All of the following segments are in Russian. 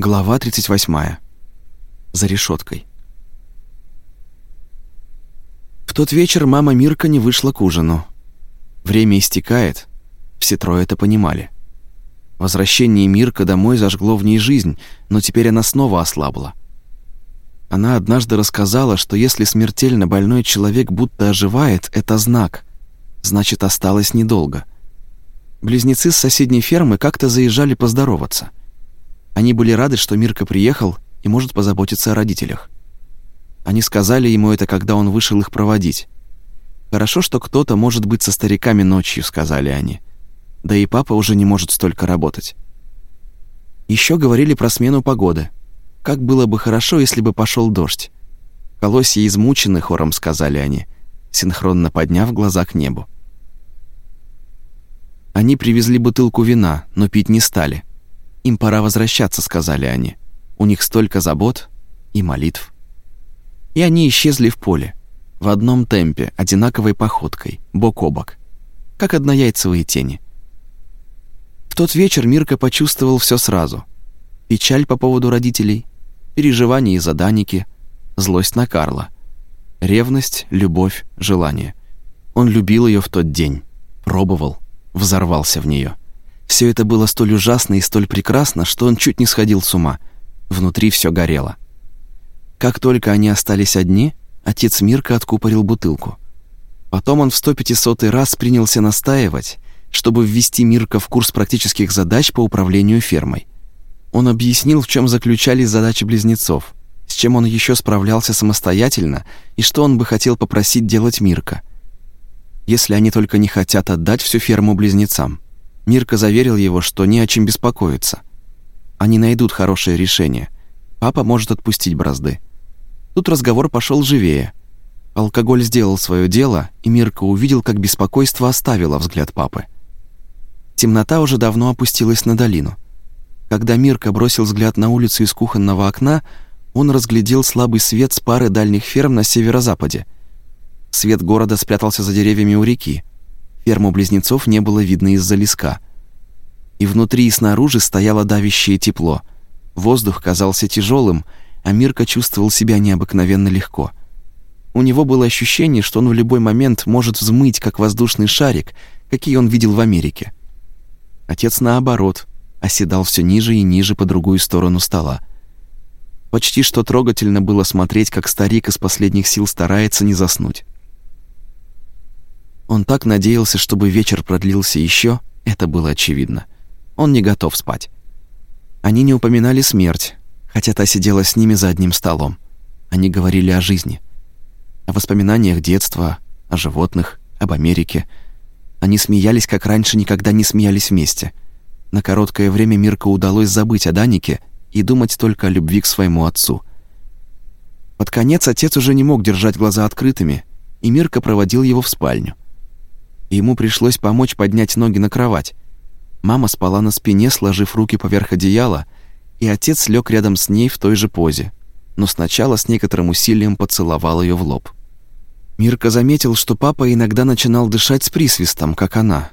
Глава 38. За решеткой. В тот вечер мама Мирка не вышла к ужину. Время истекает, все трое это понимали. Возвращение Мирка домой зажгло в ней жизнь, но теперь она снова ослабла. Она однажды рассказала, что если смертельно больной человек будто оживает, это знак. Значит, осталось недолго. Близнецы с соседней фермы как-то заезжали поздороваться. Они были рады, что Мирка приехал и может позаботиться о родителях. Они сказали ему это, когда он вышел их проводить. «Хорошо, что кто-то может быть со стариками ночью», — сказали они. «Да и папа уже не может столько работать». Еще говорили про смену погоды. Как было бы хорошо, если бы пошел дождь. «Колосья измучены», — хором сказали они, синхронно подняв глаза к небу. Они привезли бутылку вина, но пить не стали. Им пора возвращаться, сказали они. У них столько забот и молитв. И они исчезли в поле. В одном темпе, одинаковой походкой, бок о бок. Как однояйцевые тени. В тот вечер Мирка почувствовал все сразу. Печаль по поводу родителей, переживания из-за Даники, злость на Карла, ревность, любовь, желание. Он любил ее в тот день, пробовал, взорвался в нее. Все это было столь ужасно и столь прекрасно, что он чуть не сходил с ума. Внутри все горело. Как только они остались одни, отец Мирка откупорил бутылку. Потом он в 150 раз принялся настаивать, чтобы ввести Мирка в курс практических задач по управлению фермой. Он объяснил, в чем заключались задачи близнецов, с чем он еще справлялся самостоятельно и что он бы хотел попросить делать Мирка. Если они только не хотят отдать всю ферму близнецам. Мирка заверил его, что не о чем беспокоиться. Они найдут хорошее решение. Папа может отпустить бразды. Тут разговор пошел живее. Алкоголь сделал свое дело, и Мирка увидел, как беспокойство оставило взгляд папы. Темнота уже давно опустилась на долину. Когда Мирка бросил взгляд на улицу из кухонного окна, он разглядел слабый свет с пары дальних ферм на северо-западе. Свет города спрятался за деревьями у реки. Ферму близнецов не было видно из-за леска. И внутри и снаружи стояло давящее тепло. Воздух казался тяжелым, а Мирка чувствовал себя необыкновенно легко. У него было ощущение, что он в любой момент может взмыть, как воздушный шарик, какие он видел в Америке. Отец, наоборот, оседал все ниже и ниже по другую сторону стола. Почти что трогательно было смотреть, как старик из последних сил старается не заснуть. Он так надеялся, чтобы вечер продлился еще, это было очевидно. Он не готов спать. Они не упоминали смерть, хотя та сидела с ними за одним столом. Они говорили о жизни, о воспоминаниях детства, о животных, об Америке. Они смеялись, как раньше никогда не смеялись вместе. На короткое время Мирка удалось забыть о Данике и думать только о любви к своему отцу. Под конец отец уже не мог держать глаза открытыми, и Мирка проводил его в спальню ему пришлось помочь поднять ноги на кровать. Мама спала на спине, сложив руки поверх одеяла, и отец лег рядом с ней в той же позе, но сначала с некоторым усилием поцеловал ее в лоб. Мирка заметил, что папа иногда начинал дышать с присвистом, как она.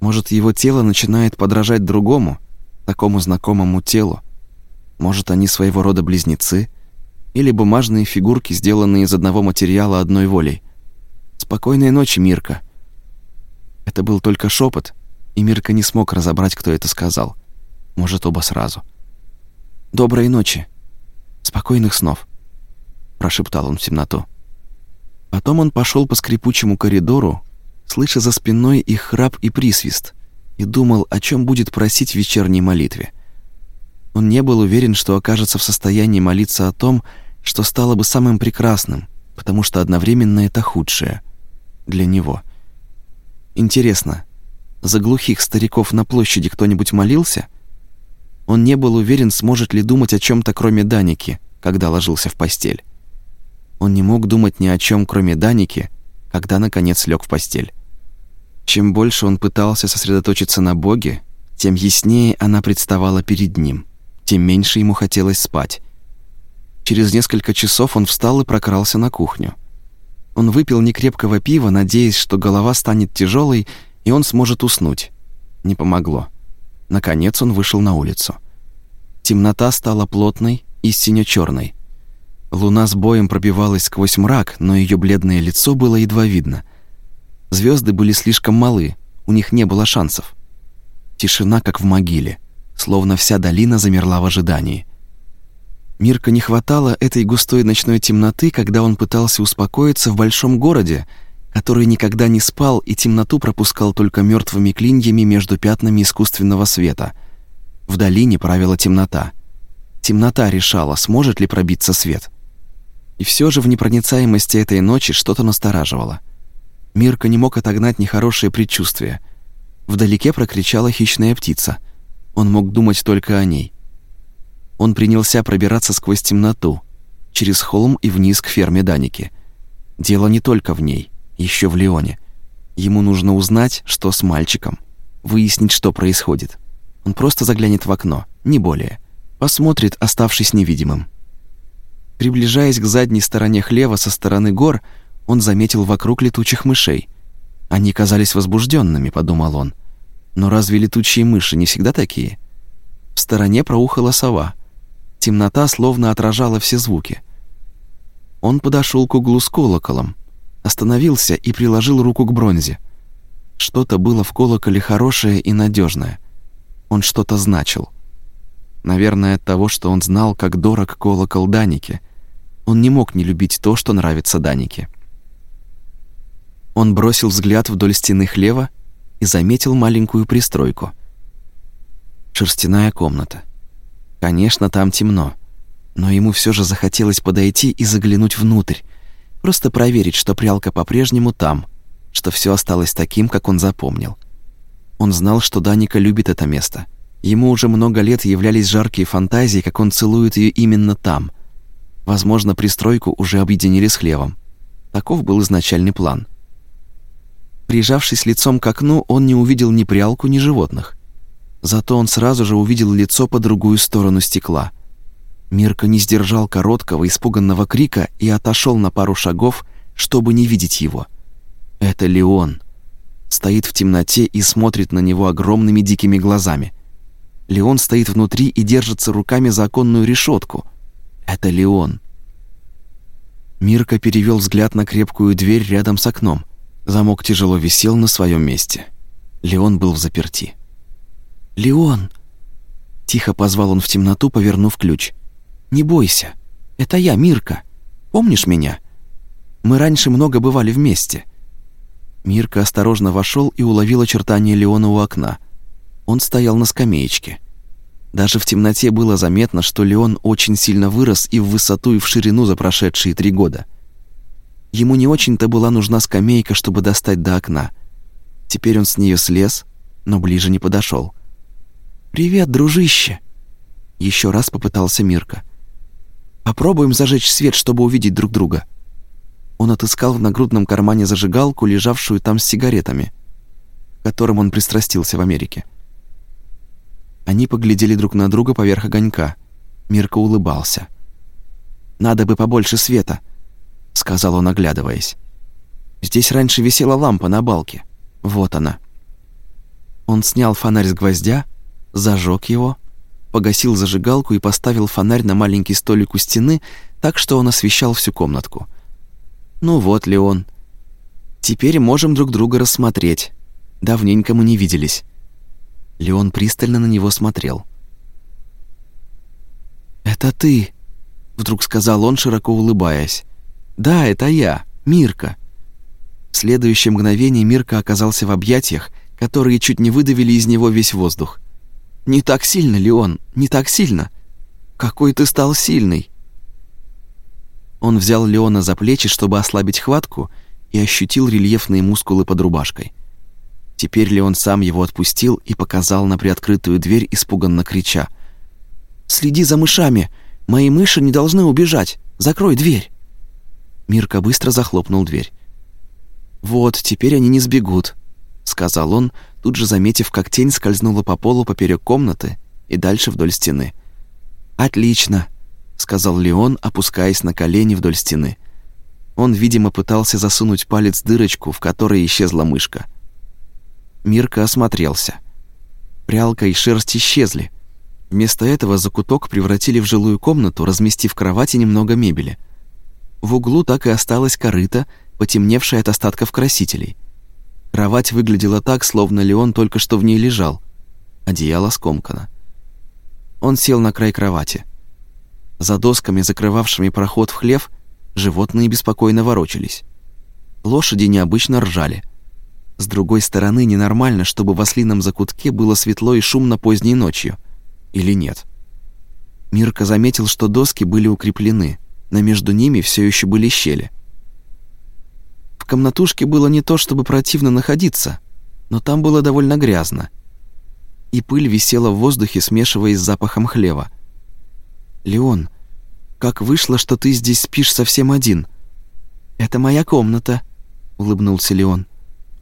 Может, его тело начинает подражать другому, такому знакомому телу. Может, они своего рода близнецы или бумажные фигурки, сделанные из одного материала одной волей. Спокойной ночи, Мирка. Это был только шепот, и Мирка не смог разобрать, кто это сказал. Может, оба сразу. «Доброй ночи. Спокойных снов», — прошептал он в темноту. Потом он пошел по скрипучему коридору, слыша за спиной их храп и присвист, и думал, о чем будет просить в вечерней молитве. Он не был уверен, что окажется в состоянии молиться о том, что стало бы самым прекрасным, потому что одновременно это худшее для него — Интересно, за глухих стариков на площади кто-нибудь молился? Он не был уверен, сможет ли думать о чем то кроме Даники, когда ложился в постель. Он не мог думать ни о чем, кроме Даники, когда наконец лег в постель. Чем больше он пытался сосредоточиться на Боге, тем яснее она представала перед ним, тем меньше ему хотелось спать. Через несколько часов он встал и прокрался на кухню. Он выпил некрепкого пива, надеясь, что голова станет тяжелой, и он сможет уснуть. Не помогло. Наконец он вышел на улицу. Темнота стала плотной и сине-черной. Луна с боем пробивалась сквозь мрак, но ее бледное лицо было едва видно. Звезды были слишком малы, у них не было шансов. Тишина, как в могиле, словно вся долина замерла в ожидании. Мирка не хватало этой густой ночной темноты, когда он пытался успокоиться в большом городе, который никогда не спал и темноту пропускал только мертвыми клиньями между пятнами искусственного света. В долине правила темнота. Темнота решала, сможет ли пробиться свет. И все же в непроницаемости этой ночи что-то настораживало. Мирка не мог отогнать нехорошее предчувствие. Вдалеке прокричала хищная птица. Он мог думать только о ней. Он принялся пробираться сквозь темноту, через холм и вниз к ферме Даники. Дело не только в ней, еще в Леоне. Ему нужно узнать, что с мальчиком, выяснить, что происходит. Он просто заглянет в окно, не более. Посмотрит, оставшись невидимым. Приближаясь к задней стороне хлева со стороны гор, он заметил вокруг летучих мышей. Они казались возбужденными, подумал он. Но разве летучие мыши не всегда такие? В стороне проухала сова. Темнота словно отражала все звуки. Он подошел к углу с колоколом, остановился и приложил руку к бронзе. Что-то было в колоколе хорошее и надежное. Он что-то значил. Наверное, от того, что он знал, как дорог колокол Даники. Он не мог не любить то, что нравится Данике. Он бросил взгляд вдоль стены хлева и заметил маленькую пристройку. Шерстяная комната. Конечно, там темно, но ему все же захотелось подойти и заглянуть внутрь, просто проверить, что прялка по-прежнему там, что все осталось таким, как он запомнил. Он знал, что Даника любит это место. Ему уже много лет являлись жаркие фантазии, как он целует ее именно там. Возможно, пристройку уже объединили с хлевом. Таков был изначальный план — Прижавшись лицом к окну, он не увидел ни прялку, ни животных. Зато он сразу же увидел лицо по другую сторону стекла. Мирка не сдержал короткого, испуганного крика и отошел на пару шагов, чтобы не видеть его. Это Леон. Стоит в темноте и смотрит на него огромными дикими глазами. Леон стоит внутри и держится руками за оконную решетку. Это Леон. Мирка перевел взгляд на крепкую дверь рядом с окном. Замок тяжело висел на своем месте. Леон был в заперти. «Леон!» Тихо позвал он в темноту, повернув ключ. «Не бойся. Это я, Мирка. Помнишь меня? Мы раньше много бывали вместе». Мирка осторожно вошел и уловил очертания Леона у окна. Он стоял на скамеечке. Даже в темноте было заметно, что Леон очень сильно вырос и в высоту, и в ширину за прошедшие три года. Ему не очень-то была нужна скамейка, чтобы достать до окна. Теперь он с нее слез, но ближе не подошел. «Привет, дружище!» Еще раз попытался Мирка. «Попробуем зажечь свет, чтобы увидеть друг друга». Он отыскал в нагрудном кармане зажигалку, лежавшую там с сигаретами, которым он пристрастился в Америке. Они поглядели друг на друга поверх огонька. Мирка улыбался. «Надо бы побольше света», сказал он, оглядываясь. Здесь раньше висела лампа на балке. Вот она. Он снял фонарь с гвоздя, зажег его, погасил зажигалку и поставил фонарь на маленький столик у стены, так что он освещал всю комнатку. Ну вот, Леон. Теперь можем друг друга рассмотреть. Давненько мы не виделись. Леон пристально на него смотрел. «Это ты», — вдруг сказал он, широко улыбаясь. «Да, это я, Мирка». В следующее мгновение Мирка оказался в объятиях, которые чуть не выдавили из него весь воздух. «Не так сильно, Леон, не так сильно. Какой ты стал сильный!» Он взял Леона за плечи, чтобы ослабить хватку, и ощутил рельефные мускулы под рубашкой. Теперь Леон сам его отпустил и показал на приоткрытую дверь, испуганно крича. «Следи за мышами! Мои мыши не должны убежать! Закрой дверь!» Мирка быстро захлопнул дверь. «Вот, теперь они не сбегут», — сказал он, тут же заметив, как тень скользнула по полу поперек комнаты и дальше вдоль стены. «Отлично», — сказал Леон, опускаясь на колени вдоль стены. Он, видимо, пытался засунуть палец в дырочку, в которой исчезла мышка. Мирка осмотрелся. Прялка и шерсть исчезли. Вместо этого закуток превратили в жилую комнату, разместив в кровати немного мебели. В углу так и осталась корыта, потемневшая от остатков красителей. Кровать выглядела так, словно Леон только что в ней лежал. Одеяло скомкано. Он сел на край кровати. За досками, закрывавшими проход в хлев, животные беспокойно ворочались. Лошади необычно ржали. С другой стороны, ненормально, чтобы в ослином закутке было светло и шумно поздней ночью. Или нет? Мирка заметил, что доски были укреплены, но между ними все еще были щели. Комнатушке было не то чтобы противно находиться, но там было довольно грязно. И пыль висела в воздухе, смешиваясь с запахом хлева. «Леон, как вышло, что ты здесь спишь совсем один?» «Это моя комната», — улыбнулся Леон.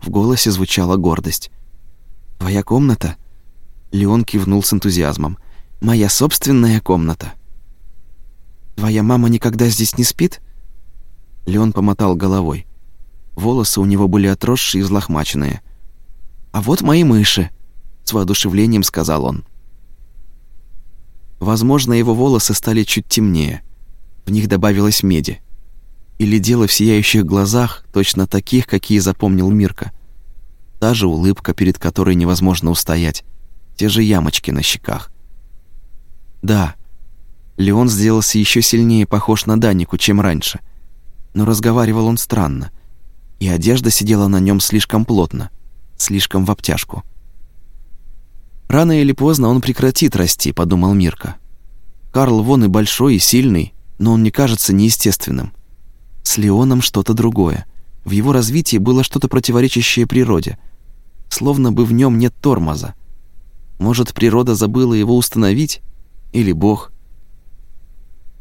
В голосе звучала гордость. «Твоя комната?» Леон кивнул с энтузиазмом. «Моя собственная комната». «Твоя мама никогда здесь не спит?» Леон помотал головой. Волосы у него были отросшие и взлохмаченные. «А вот мои мыши», — с воодушевлением сказал он. Возможно, его волосы стали чуть темнее. В них добавилось меди. Или дело в сияющих глазах, точно таких, какие запомнил Мирка. Та же улыбка, перед которой невозможно устоять. Те же ямочки на щеках. Да, Леон сделался еще сильнее похож на Данику, чем раньше. Но разговаривал он странно. И одежда сидела на нем слишком плотно, слишком в обтяжку. «Рано или поздно он прекратит расти», — подумал Мирка. «Карл вон и большой, и сильный, но он не кажется неестественным. С Леоном что-то другое. В его развитии было что-то противоречащее природе. Словно бы в нем нет тормоза. Может, природа забыла его установить? Или Бог?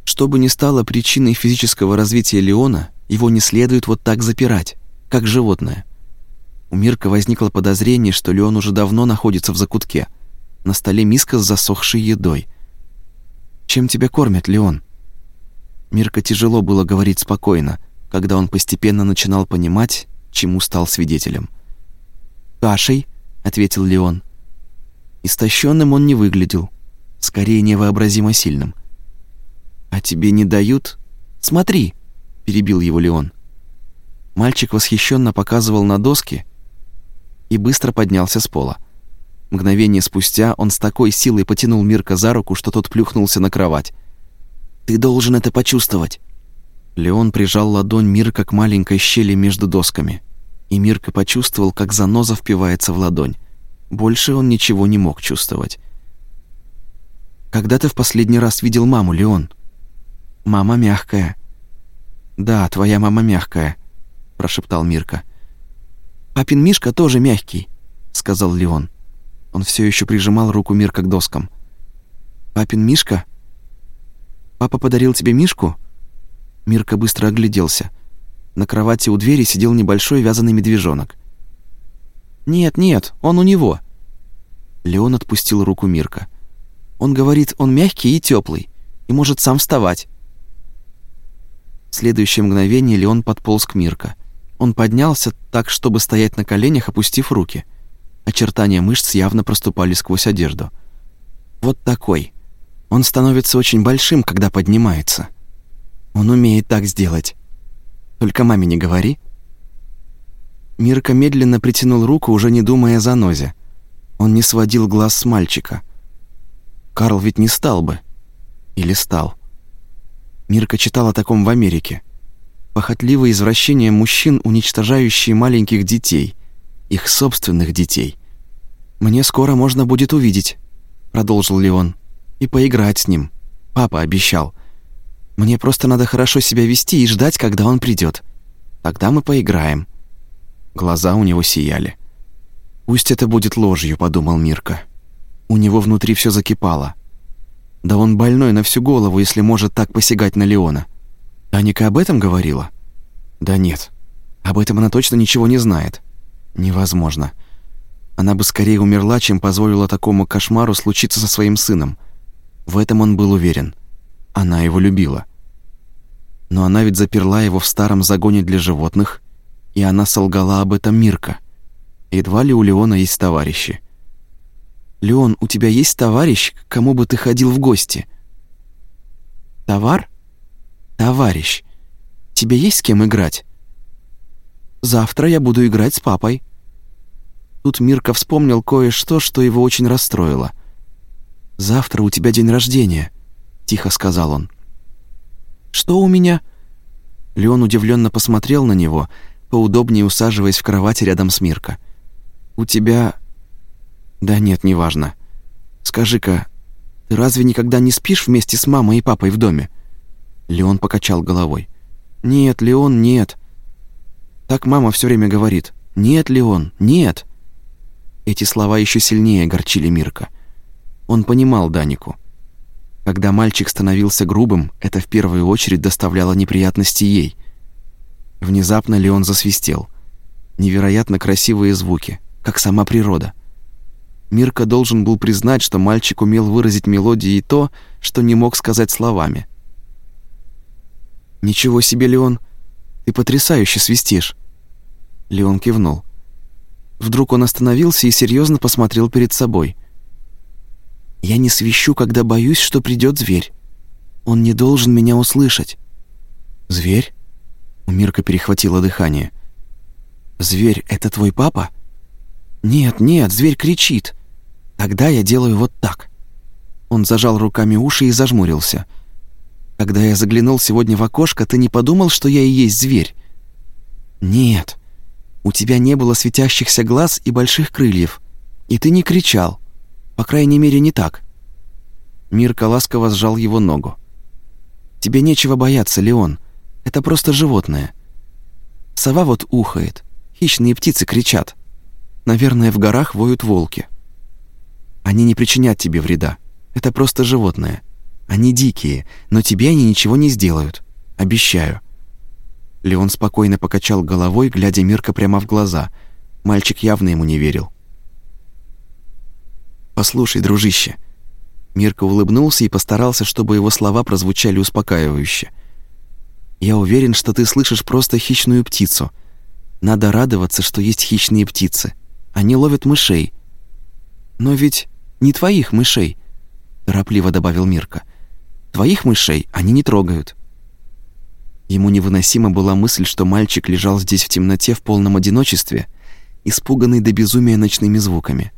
Что бы ни стало причиной физического развития Леона, его не следует вот так запирать, как животное. У Мирка возникло подозрение, что Леон уже давно находится в закутке. На столе миска с засохшей едой. «Чем тебя кормят, Леон?» Мирка тяжело было говорить спокойно, когда он постепенно начинал понимать, чему стал свидетелем. «Кашей», — ответил Леон. Истощенным он не выглядел, скорее невообразимо сильным. «А тебе не дают? Смотри!» — перебил его Леон. Мальчик восхищенно показывал на доски и быстро поднялся с пола. Мгновение спустя он с такой силой потянул Мирка за руку, что тот плюхнулся на кровать. Ты должен это почувствовать». Леон прижал ладонь Мирка к маленькой щели между досками, и Мирка почувствовал, как заноза впивается в ладонь. Больше он ничего не мог чувствовать. «Когда ты в последний раз видел маму, Леон?» «Мама мягкая». «Да, твоя мама мягкая», — прошептал Мирка. «Папин Мишка тоже мягкий», — сказал Леон. Он все еще прижимал руку Мирка к доскам. «Папин Мишка Папа подарил тебе мишку?» Мирка быстро огляделся. На кровати у двери сидел небольшой вязаный медвежонок. «Нет, нет, он у него». Леон отпустил руку Мирка. «Он говорит, он мягкий и теплый, и может сам вставать». В следующее мгновение Леон подполз к Мирка. Он поднялся так, чтобы стоять на коленях, опустив руки. Очертания мышц явно проступали сквозь одежду. «Вот такой», он становится очень большим, когда поднимается. Он умеет так сделать. Только маме не говори. Мирка медленно притянул руку, уже не думая о занозе. Он не сводил глаз с мальчика. Карл ведь не стал бы. Или стал. Мирка читал о таком в Америке. Похотливое извращение мужчин, уничтожающие маленьких детей, их собственных детей. «Мне скоро можно будет увидеть», — продолжил Леон и поиграть с ним. Папа обещал. Мне просто надо хорошо себя вести и ждать, когда он придет. Тогда мы поиграем». Глаза у него сияли. «Пусть это будет ложью», — подумал Мирка. У него внутри все закипало. Да он больной на всю голову, если может так посягать на Леона. Аника об этом говорила? Да нет. Об этом она точно ничего не знает. Невозможно. Она бы скорее умерла, чем позволила такому кошмару случиться со своим сыном. В этом он был уверен. Она его любила. Но она ведь заперла его в старом загоне для животных, и она солгала об этом Мирка. Едва ли у Леона есть товарищи. Леон, у тебя есть товарищ, к кому бы ты ходил в гости?» «Товар? Товарищ. Тебе есть с кем играть?» «Завтра я буду играть с папой». Тут Мирка вспомнил кое-что, что его очень расстроило. «Завтра у тебя день рождения», — тихо сказал он. «Что у меня?» Леон удивленно посмотрел на него, поудобнее усаживаясь в кровати рядом с Мирко. «У тебя...» «Да нет, неважно. Скажи-ка, ты разве никогда не спишь вместе с мамой и папой в доме?» Леон покачал головой. «Нет, Леон, нет. Так мама все время говорит. Нет, Леон, нет». Эти слова еще сильнее огорчили Мирка. Он понимал Данику. Когда мальчик становился грубым, это в первую очередь доставляло неприятности ей. Внезапно Леон засвистел. Невероятно красивые звуки, как сама природа. Мирка должен был признать, что мальчик умел выразить мелодией то, что не мог сказать словами. «Ничего себе, Леон, ты потрясающе свистишь!» Леон кивнул. Вдруг он остановился и серьезно посмотрел перед собой. «Я не свищу, когда боюсь, что придет зверь. Он не должен меня услышать». «Зверь?» У Мирка перехватило дыхание. «Зверь — это твой папа?» «Нет, нет, зверь кричит. Тогда я делаю вот так». Он зажал руками уши и зажмурился. «Когда я заглянул сегодня в окошко, ты не подумал, что я и есть зверь?» «Нет, у тебя не было светящихся глаз и больших крыльев, и ты не кричал. По крайней мере, не так». Мирка ласково сжал его ногу. «Тебе нечего бояться, Леон. Это просто животное. Сова вот ухает, хищные птицы кричат. Наверное, в горах воют волки. Они не причинят тебе вреда. Это просто животное. Они дикие, но тебе они ничего не сделают. Обещаю. Леон спокойно покачал головой, глядя Мирка прямо в глаза. Мальчик явно ему не верил. «Послушай, дружище». Мирка улыбнулся и постарался, чтобы его слова прозвучали успокаивающе. «Я уверен, что ты слышишь просто хищную птицу. Надо радоваться, что есть хищные птицы. Они ловят мышей. Но ведь не твоих мышей», — торопливо добавил Мирка. «Твоих мышей они не трогают. Ему невыносима была мысль, что мальчик лежал здесь в темноте в полном одиночестве, испуганный до безумия ночными звуками.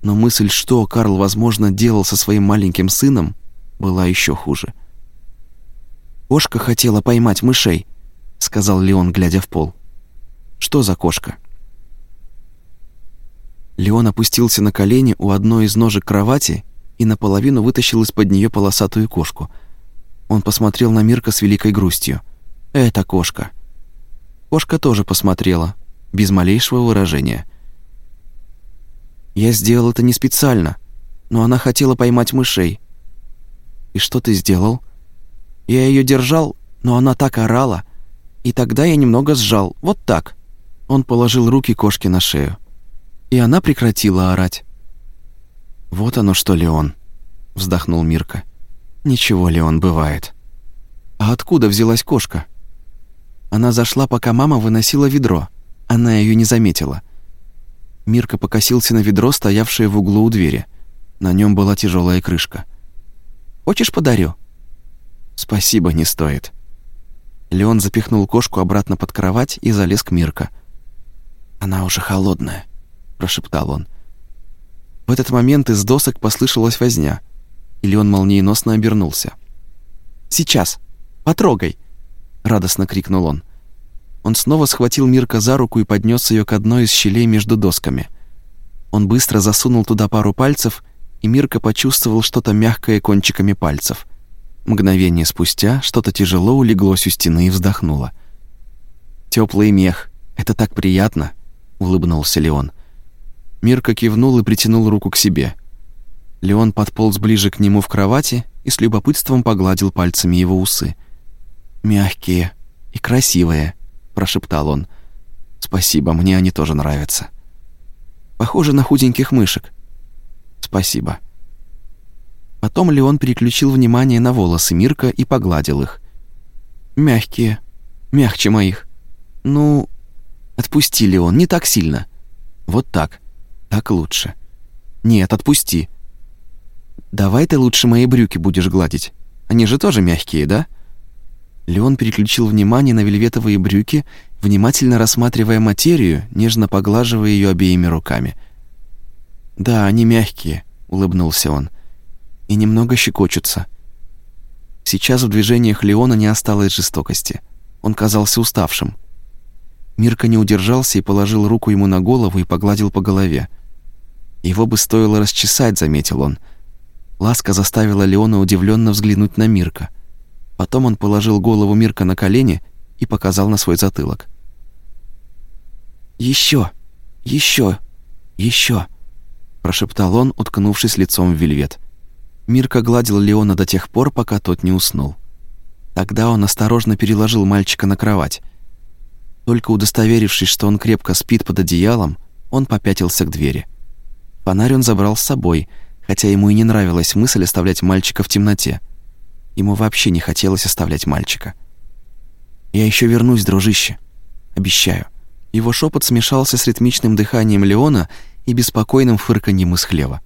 Но мысль, что Карл, возможно, делал со своим маленьким сыном, была еще хуже. «Кошка хотела поймать мышей», — сказал Леон, глядя в пол. «Что за кошка?» Леон опустился на колени у одной из ножек кровати и наполовину вытащил из-под нее полосатую кошку — он посмотрел на Мирка с великой грустью. «Это кошка». Кошка тоже посмотрела, без малейшего выражения. «Я сделал это не специально, но она хотела поймать мышей». «И что ты сделал?» «Я ее держал, но она так орала, и тогда я немного сжал, вот так». Он положил руки кошке на шею. И она прекратила орать. «Вот оно что, Леон», — вздохнул Мирка. Ничего ли он бывает. А откуда взялась кошка? Она зашла, пока мама выносила ведро. Она ее не заметила. Мирка покосился на ведро, стоявшее в углу у двери. На нем была тяжелая крышка. «Хочешь, подарю?» «Спасибо, не стоит». Леон запихнул кошку обратно под кровать и залез к Мирка. «Она уже холодная», — прошептал он. В этот момент из досок послышалась возня — или он молниеносно обернулся. «Сейчас! Потрогай!» — радостно крикнул он. Он снова схватил Мирка за руку и поднес ее к одной из щелей между досками. Он быстро засунул туда пару пальцев, и Мирка почувствовал что-то мягкое кончиками пальцев. Мгновение спустя что-то тяжело улеглось у стены и вздохнуло. Теплый мех. Это так приятно!» — улыбнулся Леон. Мирка кивнул и притянул руку к себе — Леон подполз ближе к нему в кровати и с любопытством погладил пальцами его усы. «Мягкие и красивые», — прошептал он. «Спасибо, мне они тоже нравятся». «Похоже на худеньких мышек». «Спасибо». Потом Леон переключил внимание на волосы Мирка и погладил их. «Мягкие. Мягче моих. Ну, отпусти, Леон, не так сильно. Вот так. Так лучше». «Нет, отпусти». «Давай ты лучше мои брюки будешь гладить. Они же тоже мягкие, да?» Леон переключил внимание на вельветовые брюки, внимательно рассматривая материю, нежно поглаживая ее обеими руками. «Да, они мягкие», — улыбнулся он, — «и немного щекочутся». Сейчас в движениях Леона не осталось жестокости. Он казался уставшим. Мирка не удержался и положил руку ему на голову и погладил по голове. Его бы стоило расчесать, заметил он. Ласка заставила Леона удивленно взглянуть на Мирка. Потом он положил голову Мирка на колени и показал на свой затылок. Еще, еще, еще, прошептал он, уткнувшись лицом в вельвет. Мирка гладил Леона до тех пор, пока тот не уснул. Тогда он осторожно переложил мальчика на кровать. Только удостоверившись, что он крепко спит под одеялом, он попятился к двери. Фонарь он забрал с собой, хотя ему и не нравилась мысль оставлять мальчика в темноте. Ему вообще не хотелось оставлять мальчика. «Я еще вернусь, дружище. Обещаю». Его шепот смешался с ритмичным дыханием Леона и беспокойным фырканьем из хлева.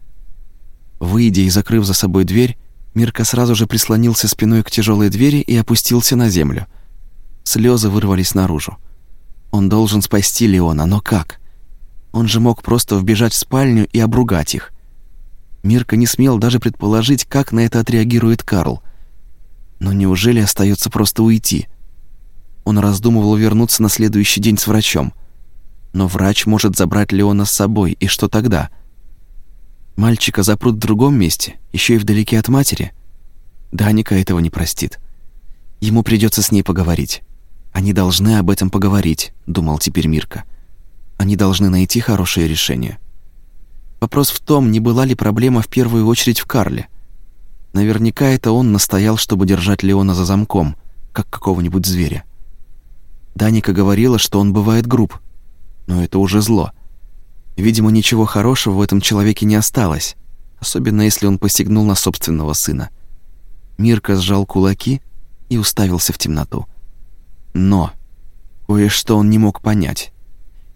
Выйдя и закрыв за собой дверь, Мирка сразу же прислонился спиной к тяжелой двери и опустился на землю. Слезы вырвались наружу. Он должен спасти Леона, но как? Он же мог просто вбежать в спальню и обругать их. Мирка не смел даже предположить, как на это отреагирует Карл. Но неужели остается просто уйти? Он раздумывал вернуться на следующий день с врачом. Но врач может забрать Леона с собой, и что тогда? Мальчика запрут в другом месте, еще и вдалеке от матери. Даника этого не простит. Ему придется с ней поговорить. Они должны об этом поговорить, думал теперь Мирка. Они должны найти хорошее решение. Вопрос в том, не была ли проблема в первую очередь в Карле. Наверняка это он настоял, чтобы держать Леона за замком, как какого-нибудь зверя. Даника говорила, что он бывает груб, но это уже зло. Видимо, ничего хорошего в этом человеке не осталось, особенно если он посягнул на собственного сына. Мирка сжал кулаки и уставился в темноту. Но кое-что он не мог понять.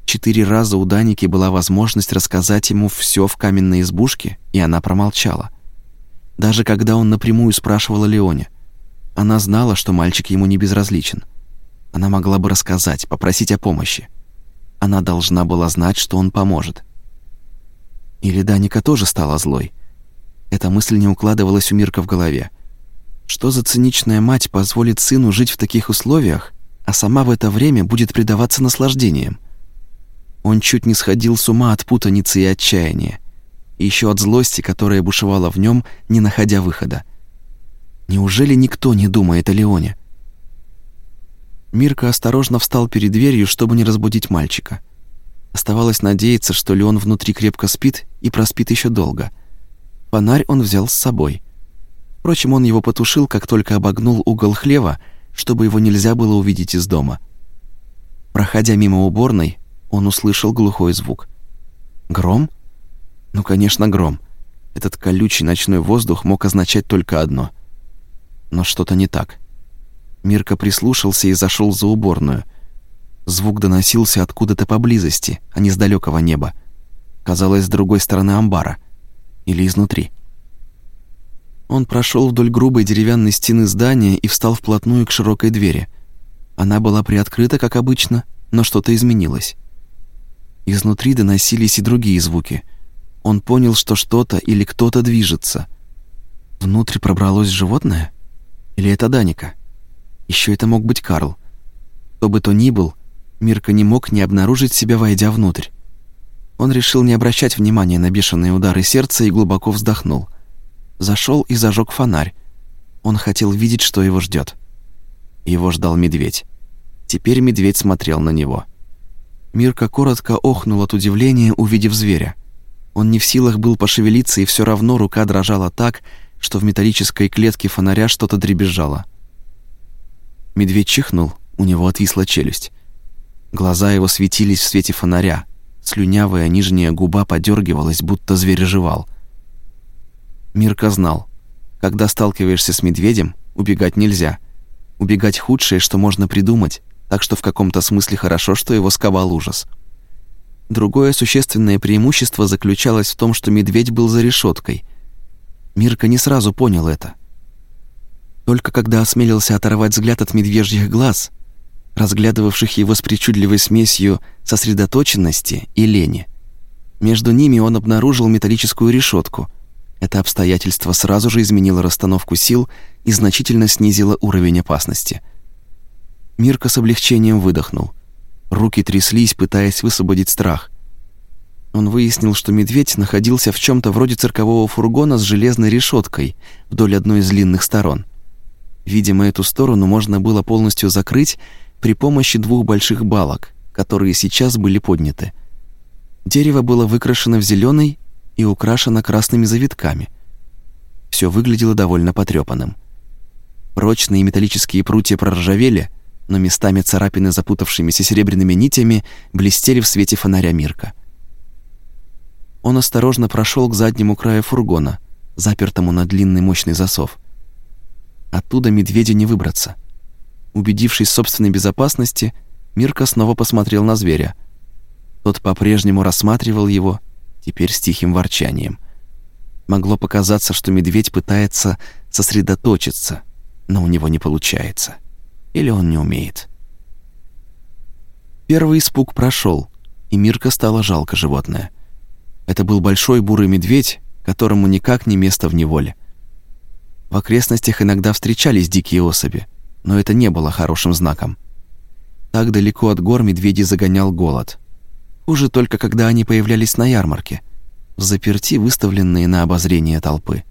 Четыре раза у Даники была возможность рассказать ему все в каменной избушке, и она промолчала. Даже когда он напрямую спрашивал о Леоне, она знала, что мальчик ему не безразличен. Она могла бы рассказать, попросить о помощи. Она должна была знать, что он поможет. Или Даника тоже стала злой. Эта мысль не укладывалась у Мирка в голове. Что за циничная мать позволит сыну жить в таких условиях, а сама в это время будет предаваться наслаждениям? Он чуть не сходил с ума от путаницы и отчаяния, и еще от злости, которая бушевала в нем, не находя выхода. Неужели никто не думает о Леоне? Мирка осторожно встал перед дверью, чтобы не разбудить мальчика. Оставалось надеяться, что Леон внутри крепко спит и проспит еще долго. Фонарь он взял с собой. Впрочем, он его потушил, как только обогнул угол хлева, чтобы его нельзя было увидеть из дома. Проходя мимо уборной, он услышал глухой звук. Гром? Ну, конечно, гром. Этот колючий ночной воздух мог означать только одно. Но что-то не так. Мирка прислушался и зашел за уборную. Звук доносился откуда-то поблизости, а не с далекого неба. Казалось, с другой стороны амбара. Или изнутри. Он прошел вдоль грубой деревянной стены здания и встал вплотную к широкой двери. Она была приоткрыта, как обычно, но что-то изменилось. Изнутри доносились и другие звуки. Он понял, что что-то или кто-то движется. Внутрь пробралось животное? Или это Даника? Еще это мог быть Карл. Кто бы то ни был, Мирка не мог не обнаружить себя, войдя внутрь. Он решил не обращать внимания на бешеные удары сердца и глубоко вздохнул. Зашел и зажег фонарь. Он хотел видеть, что его ждет. Его ждал медведь. Теперь медведь смотрел на него. Мирка коротко охнул от удивления, увидев зверя. Он не в силах был пошевелиться, и все равно рука дрожала так, что в металлической клетке фонаря что-то дребезжало. Медведь чихнул, у него отвисла челюсть. Глаза его светились в свете фонаря, слюнявая нижняя губа подергивалась, будто зверь жевал. Мирка знал, когда сталкиваешься с медведем, убегать нельзя. Убегать худшее, что можно придумать, так что в каком-то смысле хорошо, что его сковал ужас. Другое существенное преимущество заключалось в том, что медведь был за решеткой. Мирка не сразу понял это. Только когда осмелился оторвать взгляд от медвежьих глаз, разглядывавших его с причудливой смесью сосредоточенности и лени. Между ними он обнаружил металлическую решетку. Это обстоятельство сразу же изменило расстановку сил и значительно снизило уровень опасности. Мирка с облегчением выдохнул. Руки тряслись, пытаясь высвободить страх. Он выяснил, что медведь находился в чем то вроде циркового фургона с железной решеткой вдоль одной из длинных сторон. Видимо, эту сторону можно было полностью закрыть при помощи двух больших балок, которые сейчас были подняты. Дерево было выкрашено в зеленый и украшено красными завитками. Все выглядело довольно потрепанным. Прочные металлические прутья проржавели, но местами царапины запутавшимися серебряными нитями блестели в свете фонаря Мирка. Он осторожно прошел к заднему краю фургона, запертому на длинный мощный засов. Оттуда медведя не выбраться. Убедившись в собственной безопасности, Мирка снова посмотрел на зверя. Тот по-прежнему рассматривал его, теперь с тихим ворчанием. Могло показаться, что медведь пытается сосредоточиться, но у него не получается. Или он не умеет. Первый испуг прошел, и Мирка стало жалко животное. Это был большой бурый медведь, которому никак не место в неволе. В окрестностях иногда встречались дикие особи, но это не было хорошим знаком. Так далеко от гор медведи загонял голод. Хуже только, когда они появлялись на ярмарке, в заперти выставленные на обозрение толпы.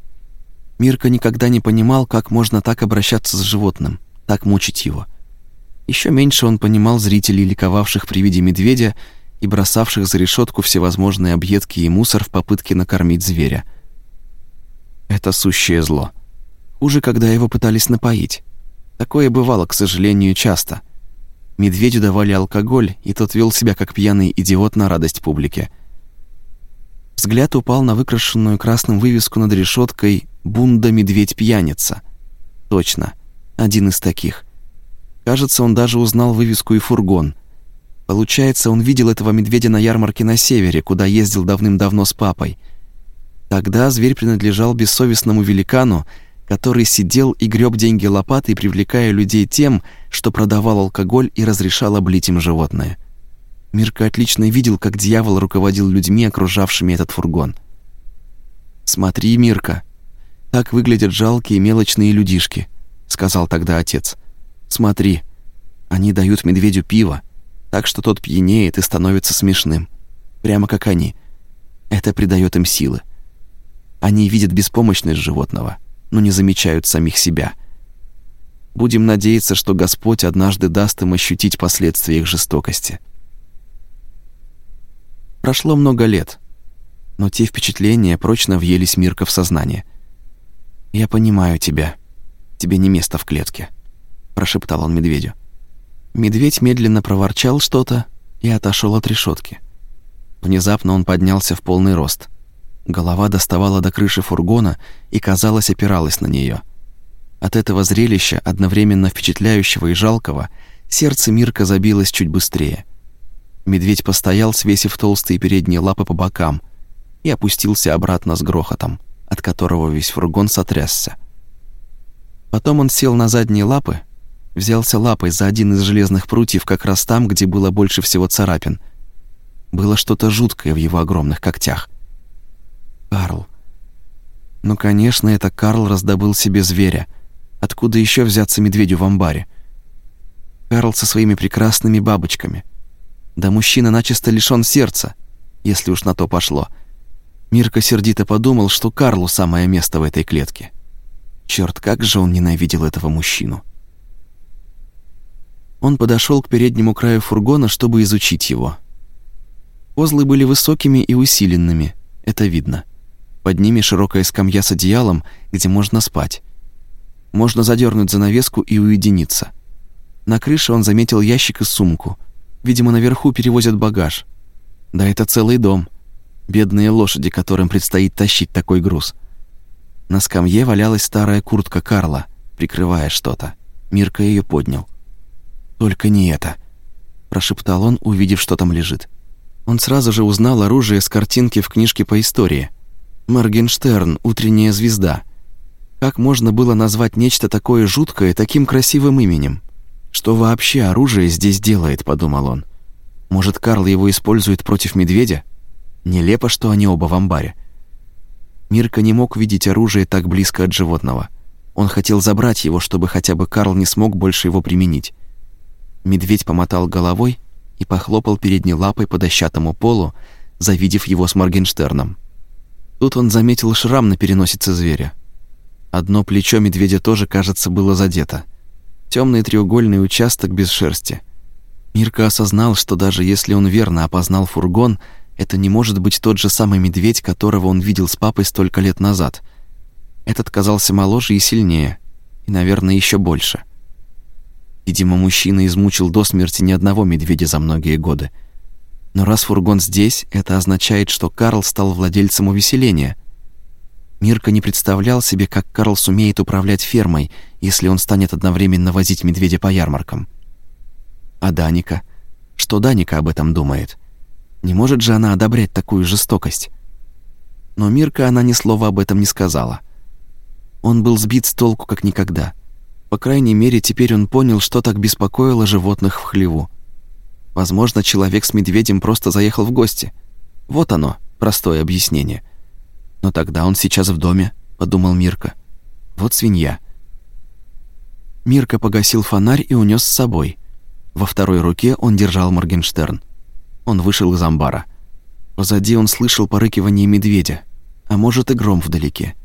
Мирка никогда не понимал, как можно так обращаться с животным, так мучить его. Еще меньше он понимал зрителей, ликовавших при виде медведя и бросавших за решетку всевозможные объедки и мусор в попытке накормить зверя. Это сущее зло. Хуже, когда его пытались напоить. Такое бывало, к сожалению, часто. Медведю давали алкоголь, и тот вел себя как пьяный идиот на радость публике. Взгляд упал на выкрашенную красным вывеску над решеткой «Бунда медведь-пьяница». Точно, один из таких. Кажется, он даже узнал вывеску и фургон. Получается, он видел этого медведя на ярмарке на севере, куда ездил давным-давно с папой. Тогда зверь принадлежал бессовестному великану, который сидел и греб деньги лопатой, привлекая людей тем, что продавал алкоголь и разрешал облить им животное. Мирка отлично видел, как дьявол руководил людьми, окружавшими этот фургон. «Смотри, Мирка, так выглядят жалкие мелочные людишки», — сказал тогда отец. «Смотри, они дают медведю пиво, так что тот пьянеет и становится смешным. Прямо как они. Это придает им силы. Они видят беспомощность животного, но не замечают самих себя. Будем надеяться, что Господь однажды даст им ощутить последствия их жестокости. Прошло много лет, но те впечатления прочно въелись Мирка в сознание. «Я понимаю тебя. Тебе не место в клетке», — прошептал он медведю. Медведь медленно проворчал что-то и отошел от решетки. Внезапно он поднялся в полный рост. Голова доставала до крыши фургона и, казалось, опиралась на нее. От этого зрелища, одновременно впечатляющего и жалкого, сердце Мирка забилось чуть быстрее. Медведь постоял, свесив толстые передние лапы по бокам, и опустился обратно с грохотом, от которого весь фургон сотрясся. Потом он сел на задние лапы, взялся лапой за один из железных прутьев как раз там, где было больше всего царапин. Было что-то жуткое в его огромных когтях. Карл. Ну, конечно, это Карл раздобыл себе зверя. Откуда еще взяться медведю в амбаре? Карл со своими прекрасными бабочками. Да мужчина начисто лишён сердца, если уж на то пошло. Мирка сердито подумал, что Карлу самое место в этой клетке. Черт, как же он ненавидел этого мужчину. Он подошел к переднему краю фургона, чтобы изучить его. Козлы были высокими и усиленными, это видно. Под ними широкая скамья с одеялом, где можно спать. Можно задернуть занавеску и уединиться. На крыше он заметил ящик и сумку. Видимо, наверху перевозят багаж. Да это целый дом. Бедные лошади, которым предстоит тащить такой груз. На скамье валялась старая куртка Карла, прикрывая что-то. Мирка ее поднял. «Только не это», — прошептал он, увидев, что там лежит. Он сразу же узнал оружие с картинки в книжке по истории. «Моргенштерн. Утренняя звезда». Как можно было назвать нечто такое жуткое таким красивым именем? Что вообще оружие здесь делает, подумал он. Может, Карл его использует против медведя? Нелепо, что они оба в амбаре. Мирка не мог видеть оружие так близко от животного. Он хотел забрать его, чтобы хотя бы Карл не смог больше его применить. Медведь помотал головой и похлопал передней лапой по дощатому полу, завидев его с Моргенштерном. Тут он заметил шрам на переносице зверя. Одно плечо медведя тоже, кажется, было задето. Темный треугольный участок без шерсти. Мирка осознал, что даже если он верно опознал фургон, это не может быть тот же самый медведь, которого он видел с папой столько лет назад. Этот казался моложе и сильнее, и, наверное, еще больше. Видимо, мужчина измучил до смерти ни одного медведя за многие годы. Но раз фургон здесь, это означает, что Карл стал владельцем увеселения — Мирка не представлял себе, как Карл сумеет управлять фермой, если он станет одновременно возить медведя по ярмаркам. А Даника? Что Даника об этом думает? Не может же она одобрять такую жестокость? Но Мирка она ни слова об этом не сказала. Он был сбит с толку как никогда. По крайней мере, теперь он понял, что так беспокоило животных в хлеву. Возможно, человек с медведем просто заехал в гости. Вот оно, простое объяснение — но тогда он сейчас в доме, подумал Мирка. Вот свинья. Мирка погасил фонарь и унес с собой. Во второй руке он держал Моргенштерн. Он вышел из амбара. Позади он слышал порыкивание медведя, а может и гром вдалеке.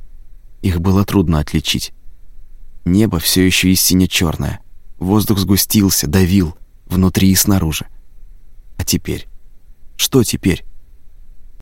Их было трудно отличить. Небо все еще и сине черное Воздух сгустился, давил, внутри и снаружи. А теперь? Что теперь?